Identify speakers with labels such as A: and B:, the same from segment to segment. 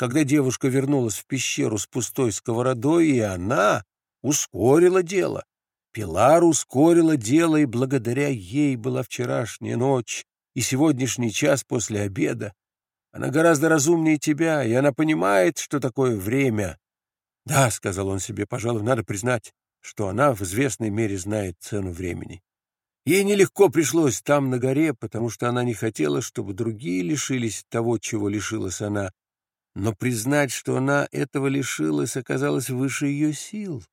A: когда девушка вернулась в пещеру с пустой сковородой, и она ускорила дело. Пилар ускорила дело, и благодаря ей была вчерашняя ночь и сегодняшний час после обеда. Она гораздо разумнее тебя, и она понимает, что такое время. Да, — сказал он себе, — пожалуй, надо признать, что она в известной мере знает цену времени. Ей нелегко пришлось там, на горе, потому что она не хотела, чтобы другие лишились того, чего лишилась она. Но признать, что она этого лишилась, оказалось выше ее сил.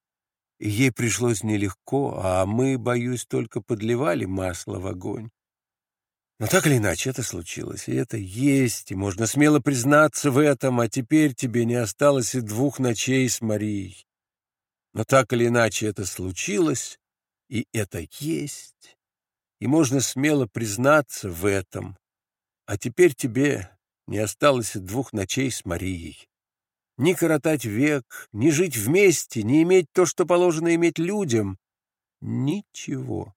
A: Ей пришлось нелегко, а мы, боюсь, только подливали масло в огонь. Но так или иначе это случилось, и это есть, и можно смело признаться в этом, а теперь тебе не осталось и двух ночей с Марией. Но так или иначе это случилось, и это есть, и можно смело признаться в этом, а теперь тебе не осталось двух ночей с Марией. Ни коротать век, ни жить вместе, ни иметь то, что положено иметь людям. Ничего.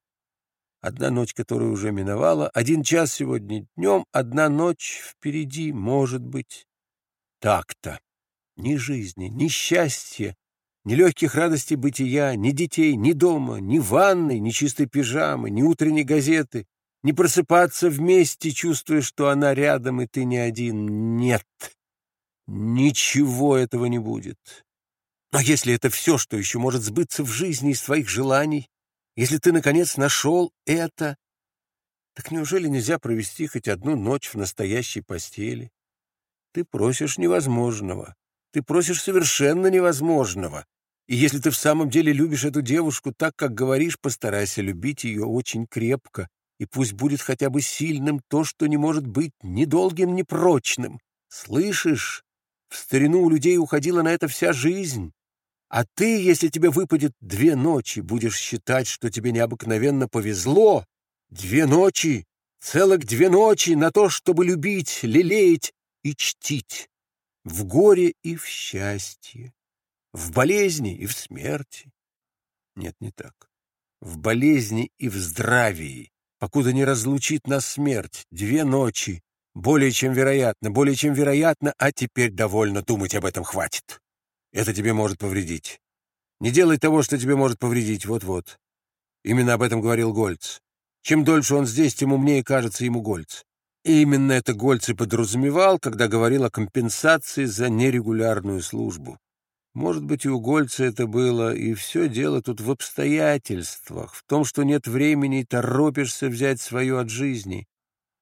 A: Одна ночь, которая уже миновала, один час сегодня днем, одна ночь впереди, может быть. Так-то. Ни жизни, ни счастья, ни легких радостей бытия, ни детей, ни дома, ни ванной, ни чистой пижамы, ни утренней газеты, ни просыпаться вместе, чувствуя, что она рядом, и ты не один. Нет, ничего этого не будет. Но если это все, что еще может сбыться в жизни из твоих желаний, если ты, наконец, нашел это, так неужели нельзя провести хоть одну ночь в настоящей постели? Ты просишь невозможного. Ты просишь совершенно невозможного. И если ты в самом деле любишь эту девушку так, как говоришь, постарайся любить ее очень крепко, и пусть будет хотя бы сильным то, что не может быть ни долгим, ни прочным. Слышишь? В старину у людей уходила на это вся жизнь. А ты, если тебе выпадет две ночи, будешь считать, что тебе необыкновенно повезло. Две ночи, целых две ночи на то, чтобы любить, лелеять и чтить. В горе и в счастье, в болезни и в смерти. Нет, не так. В болезни и в здравии, покуда не разлучит нас смерть. Две ночи. Более чем вероятно, более чем вероятно, а теперь довольно думать об этом хватит. Это тебе может повредить. Не делай того, что тебе может повредить, вот-вот. Именно об этом говорил Гольц. Чем дольше он здесь, тем умнее кажется ему Гольц. И именно это Гольц и подразумевал, когда говорил о компенсации за нерегулярную службу. Может быть, и у Гольца это было, и все дело тут в обстоятельствах, в том, что нет времени и торопишься взять свое от жизни.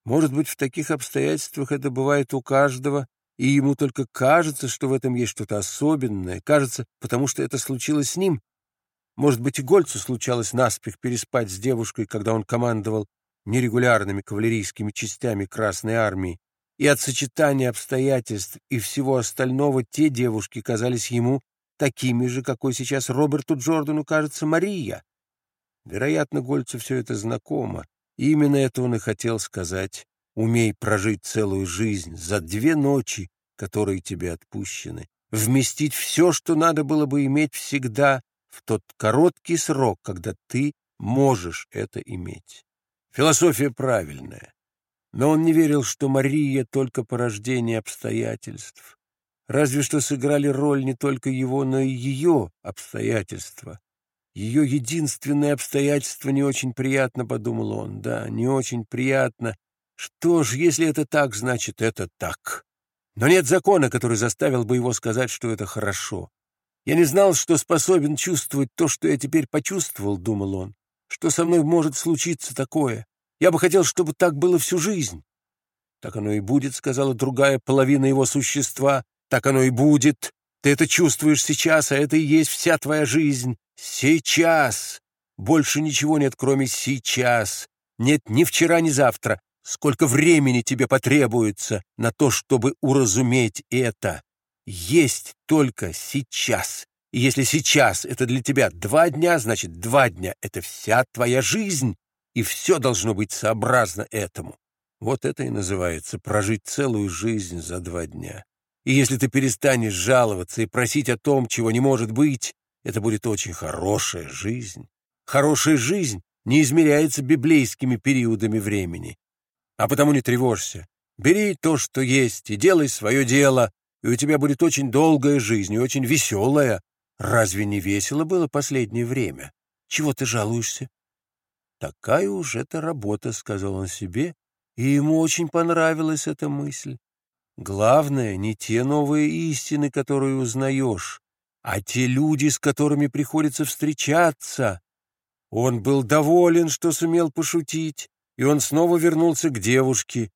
A: Может быть, в таких обстоятельствах это бывает у каждого, и ему только кажется, что в этом есть что-то особенное, кажется, потому что это случилось с ним. Может быть, и Гольцу случалось наспех переспать с девушкой, когда он командовал нерегулярными кавалерийскими частями Красной Армии, и от сочетания обстоятельств и всего остального те девушки казались ему такими же, какой сейчас Роберту Джордану кажется Мария. Вероятно, Гольцу все это знакомо, и именно это он и хотел сказать Умей прожить целую жизнь за две ночи, которые тебе отпущены, вместить все, что надо было бы иметь всегда, в тот короткий срок, когда ты можешь это иметь. Философия правильная. Но он не верил, что Мария только порождение обстоятельств. Разве что сыграли роль не только его, но и ее обстоятельства. Ее единственное обстоятельство не очень приятно, подумал он, да, не очень приятно, что ж, если это так, значит, это так. Но нет закона, который заставил бы его сказать, что это хорошо. Я не знал, что способен чувствовать то, что я теперь почувствовал, — думал он. Что со мной может случиться такое? Я бы хотел, чтобы так было всю жизнь. Так оно и будет, — сказала другая половина его существа. Так оно и будет. Ты это чувствуешь сейчас, а это и есть вся твоя жизнь. Сейчас. Больше ничего нет, кроме сейчас. Нет ни вчера, ни завтра сколько времени тебе потребуется на то, чтобы уразуметь это. Есть только сейчас. И если сейчас это для тебя два дня, значит, два дня — это вся твоя жизнь, и все должно быть сообразно этому. Вот это и называется прожить целую жизнь за два дня. И если ты перестанешь жаловаться и просить о том, чего не может быть, это будет очень хорошая жизнь. Хорошая жизнь не измеряется библейскими периодами времени. А потому не тревожься. Бери то, что есть, и делай свое дело. и у тебя будет очень долгая жизнь и очень веселая. Разве не весело было последнее время? Чего ты жалуешься?» «Такая уж это работа», — сказал он себе, и ему очень понравилась эта мысль. Главное не те новые истины, которые узнаешь, а те люди, с которыми приходится встречаться. Он был доволен, что сумел пошутить, и он снова вернулся к девушке,